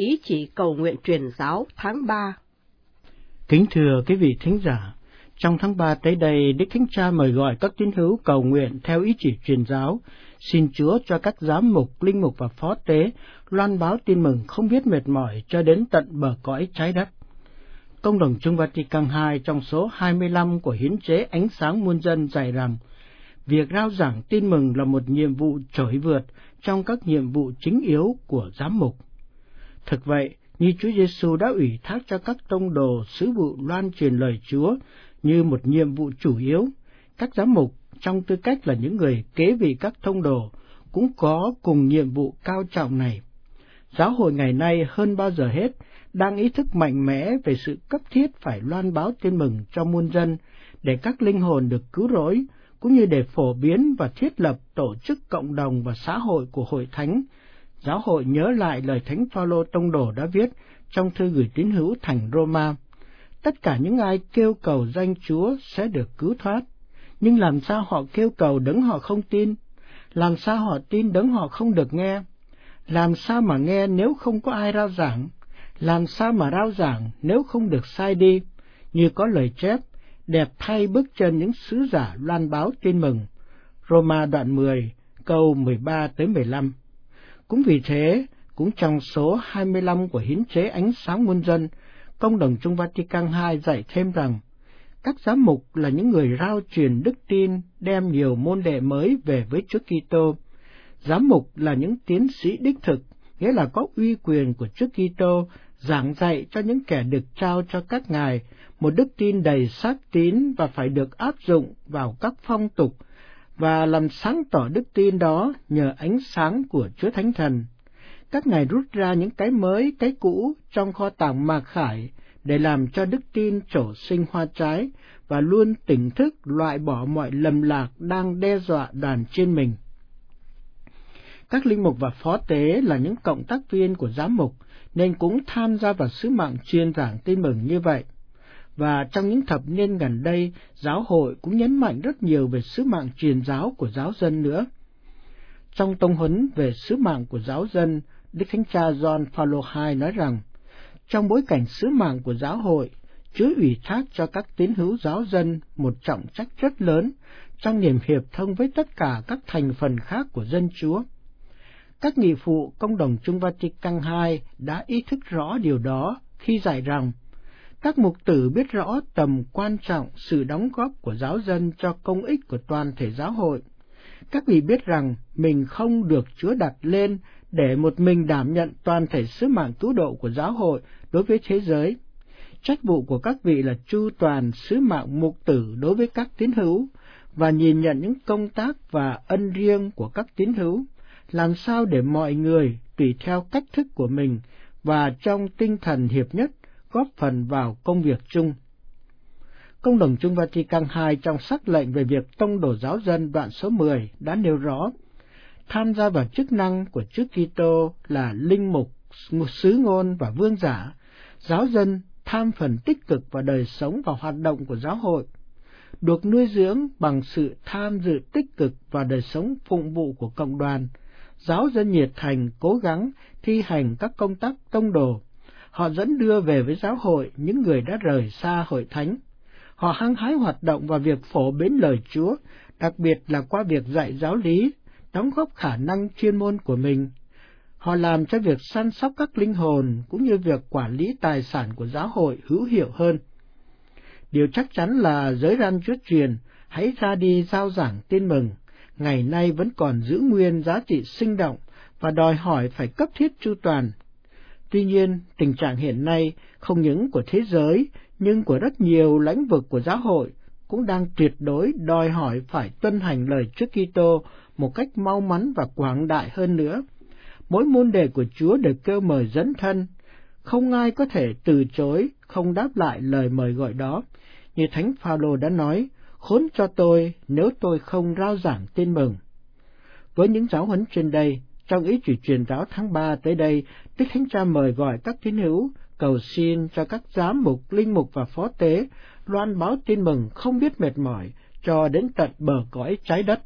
ý chỉ cầu nguyện truyền giáo tháng 3. Kính thưa quý vị thính giả, trong tháng 3 tới đây, Đức Thánh Cha mời gọi các tín hữu cầu nguyện theo ý chỉ truyền giáo, xin Chúa cho các giám mục, linh mục và phó tế loan báo tin mừng không biết mệt mỏi cho đến tận bờ cõi trái đất. Công đồng Trung Vatican II trong số 25 của hiến chế ánh sáng muôn dân dạy rằng, việc rao giảng tin mừng là một nhiệm vụ trỗi vượt trong các nhiệm vụ chính yếu của giám mục. Thực vậy, như Chúa Giêsu đã ủy thác cho các tông đồ sứ vụ loan truyền lời Chúa như một nhiệm vụ chủ yếu, các giám mục trong tư cách là những người kế vị các thông đồ cũng có cùng nhiệm vụ cao trọng này. Giáo hội ngày nay hơn bao giờ hết đang ý thức mạnh mẽ về sự cấp thiết phải loan báo tin mừng cho muôn dân để các linh hồn được cứu rỗi, cũng như để phổ biến và thiết lập tổ chức cộng đồng và xã hội của hội thánh. Giáo hội nhớ lại lời Thánh Phaolô tông đồ đã viết trong thư gửi tín hữu thành Roma. Tất cả những ai kêu cầu danh Chúa sẽ được cứu thoát, nhưng làm sao họ kêu cầu đấng họ không tin? Làm sao họ tin đấng họ không được nghe? Làm sao mà nghe nếu không có ai rao giảng? Làm sao mà rao giảng nếu không được sai đi? Như có lời chép, đẹp thay bước chân những sứ giả loan báo tin mừng. Roma đoạn 10, câu 13 tới 15. Cũng vì thế, cũng trong số 25 của hiến chế ánh sáng muôn dân, Công đồng Trung Vatican II dạy thêm rằng, các giám mục là những người rao truyền đức tin, đem nhiều môn đệ mới về với Chúa Kitô. Giám mục là những tiến sĩ đích thực, nghĩa là có uy quyền của Chúa Kitô, giảng dạy cho những kẻ được trao cho các ngài một đức tin đầy xác tín và phải được áp dụng vào các phong tục và làm sáng tỏ đức tin đó nhờ ánh sáng của Chúa Thánh Thần. Các ngài rút ra những cái mới, cái cũ trong kho tàng mạc khải để làm cho đức tin trổ sinh hoa trái và luôn tỉnh thức loại bỏ mọi lầm lạc đang đe dọa đoàn trên mình. Các linh mục và phó tế là những cộng tác viên của giám mục nên cũng tham gia vào sứ mạng truyền giảng tin mừng như vậy. Và trong những thập niên gần đây, giáo hội cũng nhấn mạnh rất nhiều về sứ mạng truyền giáo của giáo dân nữa. Trong tông huấn về sứ mạng của giáo dân, Đức Thánh Cha John Paul II nói rằng, trong bối cảnh sứ mạng của giáo hội, Chúa ủy thác cho các tín hữu giáo dân một trọng trách rất lớn trong niềm hiệp thông với tất cả các thành phần khác của dân Chúa. Các nghị phụ công đồng Trung Vatican II đã ý thức rõ điều đó khi dạy rằng các mục tử biết rõ tầm quan trọng sự đóng góp của giáo dân cho công ích của toàn thể giáo hội. Các vị biết rằng mình không được Chúa đặt lên để một mình đảm nhận toàn thể sứ mạng cứu độ của giáo hội đối với thế giới. Trách vụ của các vị là chu toàn sứ mạng mục tử đối với các tín hữu và nhìn nhận những công tác và ân riêng của các tín hữu, làm sao để mọi người tùy theo cách thức của mình và trong tinh thần hiệp nhất góp phần vào công việc chung. Công đồng Chung Vatican II trong sắc lệnh về việc tông đồ giáo dân đoạn số 10 đã nêu rõ, tham gia vào chức năng của chức Kitô là linh mục, sứ ngôn và vương giả, giáo dân tham phần tích cực vào đời sống và hoạt động của giáo hội, được nuôi dưỡng bằng sự tham dự tích cực vào đời sống phụng vụ của cộng đoàn, giáo dân nhiệt thành cố gắng thi hành các công tác tông đồ. Họ dẫn đưa về với giáo hội những người đã rời xa hội thánh. Họ hăng hái hoạt động vào việc phổ biến lời Chúa, đặc biệt là qua việc dạy giáo lý, đóng góp khả năng chuyên môn của mình. Họ làm cho việc săn sóc các linh hồn cũng như việc quản lý tài sản của giáo hội hữu hiệu hơn. Điều chắc chắn là giới răn chúa truyền hãy ra đi giao giảng tin mừng, ngày nay vẫn còn giữ nguyên giá trị sinh động và đòi hỏi phải cấp thiết chu toàn. Tuy nhiên, tình trạng hiện nay không những của thế giới nhưng của rất nhiều lãnh vực của giáo hội cũng đang tuyệt đối đòi hỏi phải tuân hành lời Chúa Kitô một cách mau mắn và quảng đại hơn nữa. Mỗi môn đề của Chúa được kêu mời dẫn thân, không ai có thể từ chối, không đáp lại lời mời gọi đó. Như Thánh Phaolô đã nói, khốn cho tôi nếu tôi không rao giảng tin mừng. Với những giáo huấn trên đây, trong ý chỉ truyền giáo tháng 3 tới đây, Đức Thánh Cha mời gọi các tín hữu cầu xin cho các giám mục, linh mục và phó tế loan báo tin mừng không biết mệt mỏi cho đến tận bờ cõi trái đất.